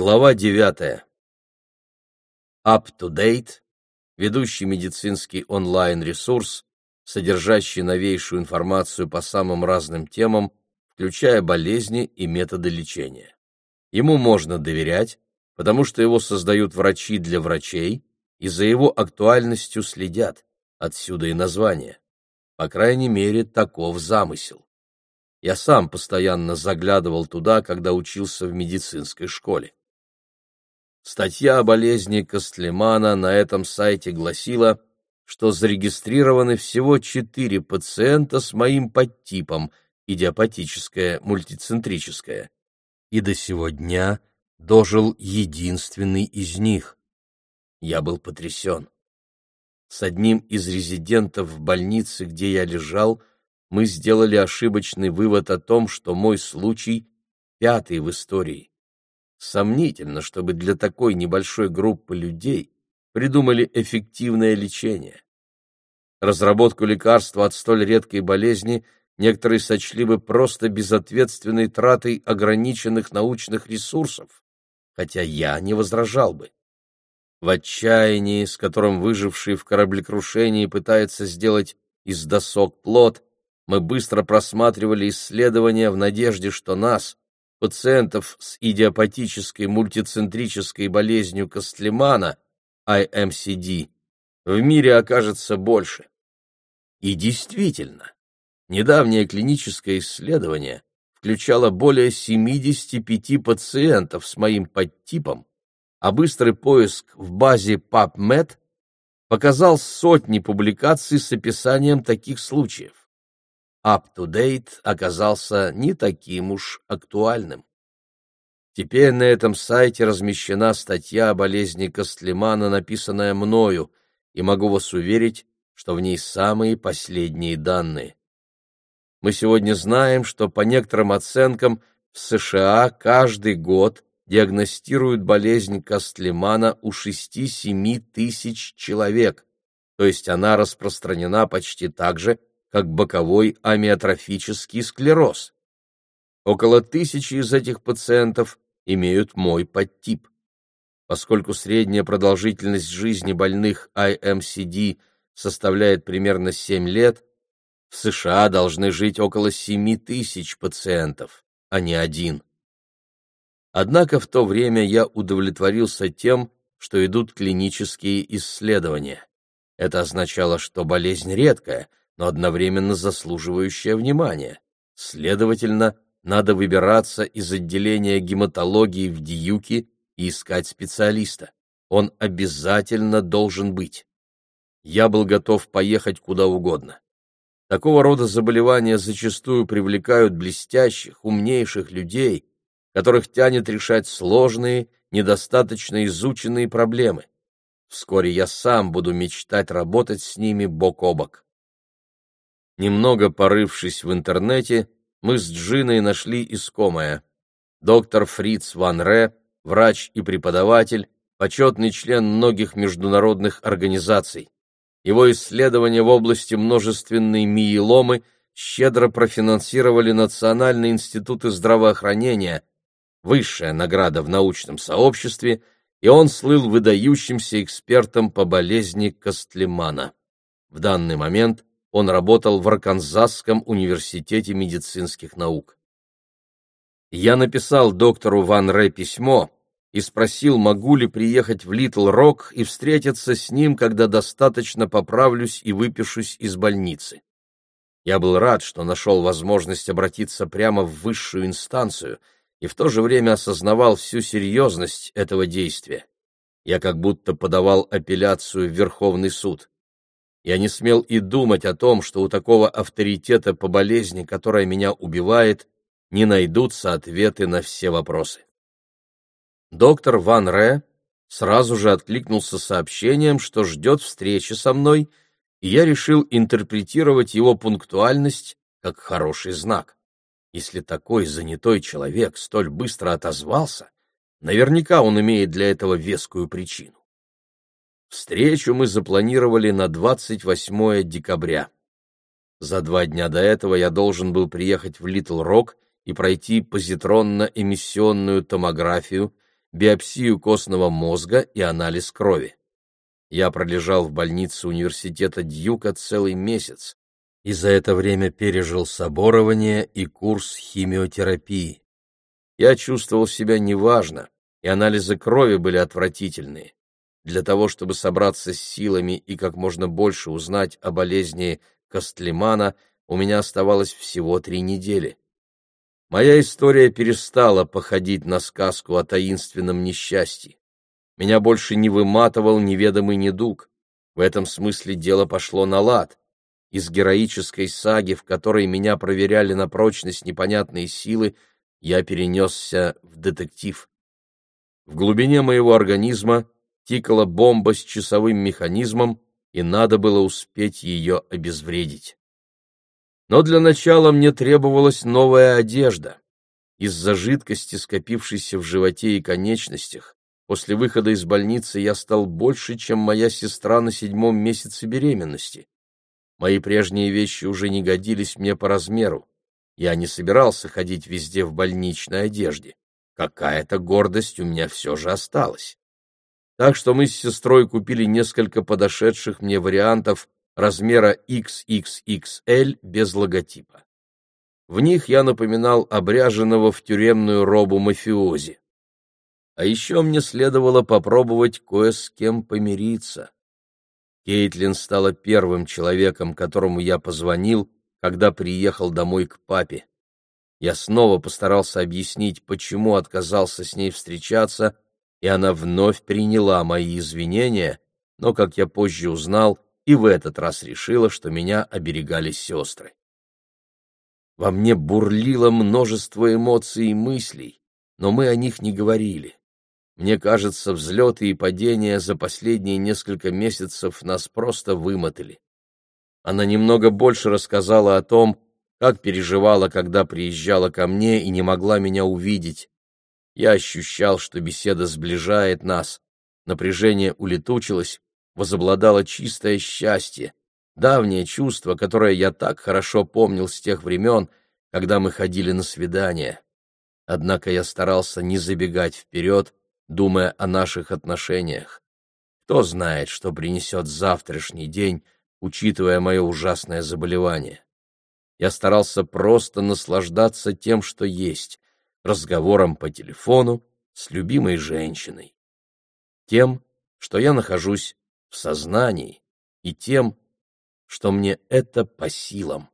Глава 9. Up to Date – ведущий медицинский онлайн-ресурс, содержащий новейшую информацию по самым разным темам, включая болезни и методы лечения. Ему можно доверять, потому что его создают врачи для врачей, и за его актуальностью следят, отсюда и название. По крайней мере, таков замысел. Я сам постоянно заглядывал туда, когда учился в медицинской школе. Статья о болезни Костлемана на этом сайте гласила, что зарегистрированы всего четыре пациента с моим подтипом идиопатическое мультицентрическое, и до сего дня дожил единственный из них. Я был потрясен. С одним из резидентов в больнице, где я лежал, мы сделали ошибочный вывод о том, что мой случай пятый в истории. Сомнительно, чтобы для такой небольшой группы людей придумали эффективное лечение. Разработку лекарства от столь редкой болезни некоторые сочли бы просто безответственной тратой ограниченных научных ресурсов, хотя я не возражал бы. В отчаянии, с которым выживший в кораблекрушении пытается сделать из досок плод, мы быстро просматривали исследования в надежде, что нас, пациентов с идиопатической мультицентрической болезнью Костлемана, IMCD, в мире окажется больше. И действительно, недавнее клиническое исследование включало более 75 пациентов с моим подтипом, а быстрый поиск в базе PubMed показал сотни публикаций с описанием таких случаев. UpToDate оказался не таким уж актуальным. Теперь на этом сайте размещена статья о болезни Костлемана, написанная мною, и могу вас уверить, что в ней самые последние данные. Мы сегодня знаем, что по некоторым оценкам в США каждый год диагностируют болезнь Костлемана у 6-7 тысяч человек, то есть она распространена почти так же, как боковой амиотрофический склероз. Около тысячи из этих пациентов имеют мой подтип. Поскольку средняя продолжительность жизни больных IMCD составляет примерно 7 лет, в США должны жить около 7 тысяч пациентов, а не один. Однако в то время я удовлетворился тем, что идут клинические исследования. Это означало, что болезнь редкая, но одновременно заслуживающая внимания. Следовательно, надо выбираться из отделения гематологии в Диюке и искать специалиста. Он обязательно должен быть. Я был готов поехать куда угодно. Такого рода заболевания зачастую привлекают блестящих, умнейших людей, которых тянет решать сложные, недостаточно изученные проблемы. Вскоре я сам буду мечтать работать с ними бок о бок. Немного порывшись в интернете, мы с Джиной нашли искомое. Доктор Фриц Ван Ре, врач и преподаватель, почетный член многих международных организаций. Его исследования в области множественной миеломы щедро профинансировали Национальные институты здравоохранения, высшая награда в научном сообществе, и он слыл выдающимся экспертом по болезни Костлемана. В данный момент он работал в Арканзасском университете медицинских наук. Я написал доктору Ван Ре письмо и спросил, могу ли приехать в Литл-Рок и встретиться с ним, когда достаточно поправлюсь и выпишусь из больницы. Я был рад, что нашел возможность обратиться прямо в высшую инстанцию и в то же время осознавал всю серьезность этого действия. Я как будто подавал апелляцию в Верховный суд. Я не смел и думать о том, что у такого авторитета по болезни, которая меня убивает, не найдутся ответы на все вопросы. Доктор Ван Ре сразу же откликнулся сообщением, что ждет встречи со мной, и я решил интерпретировать его пунктуальность как хороший знак. Если такой занятой человек столь быстро отозвался, наверняка он имеет для этого вескую причину. Встречу мы запланировали на 28 декабря. За два дня до этого я должен был приехать в Литл Рок и пройти позитронно-эмиссионную томографию, биопсию костного мозга и анализ крови. Я пролежал в больнице университета Дьюка целый месяц и за это время пережил соборование и курс химиотерапии. Я чувствовал себя неважно, и анализы крови были отвратительные. Для того, чтобы собраться с силами и как можно больше узнать о болезни Костлемана, у меня оставалось всего три недели. Моя история перестала походить на сказку о таинственном несчастье. Меня больше не выматывал неведомый недуг. В этом смысле дело пошло на лад. Из героической саги, в которой меня проверяли на прочность непонятные силы, я перенесся в детектив. В глубине моего организма тикала бомба с часовым механизмом, и надо было успеть ее обезвредить. Но для начала мне требовалась новая одежда. Из-за жидкости, скопившейся в животе и конечностях, После выхода из больницы я стал больше, чем моя сестра на седьмом месяце беременности. Мои прежние вещи уже не годились мне по размеру. Я не собирался ходить везде в больничной одежде. Какая-то гордость у меня все же осталась. Так что мы с сестрой купили несколько подошедших мне вариантов размера XXXL без логотипа. В них я напоминал обряженного в тюремную робу мафиози. А еще мне следовало попробовать кое с кем помириться. Кейтлин стала первым человеком, которому я позвонил, когда приехал домой к папе. Я снова постарался объяснить, почему отказался с ней встречаться, и она вновь приняла мои извинения, но, как я позже узнал, и в этот раз решила, что меня оберегали сестры. Во мне бурлило множество эмоций и мыслей, но мы о них не говорили. Мне кажется, взлеты и падения за последние несколько месяцев нас просто вымотали. Она немного больше рассказала о том, как переживала, когда приезжала ко мне и не могла меня увидеть. Я ощущал, что беседа сближает нас. Напряжение улетучилось, возобладало чистое счастье, давнее чувство, которое я так хорошо помнил с тех времен, когда мы ходили на свидания. Однако я старался не забегать вперед, думая о наших отношениях. Кто знает, что принесет завтрашний день, учитывая мое ужасное заболевание. Я старался просто наслаждаться тем, что есть, разговором по телефону с любимой женщиной. Тем, что я нахожусь в сознании, и тем, что мне это по силам.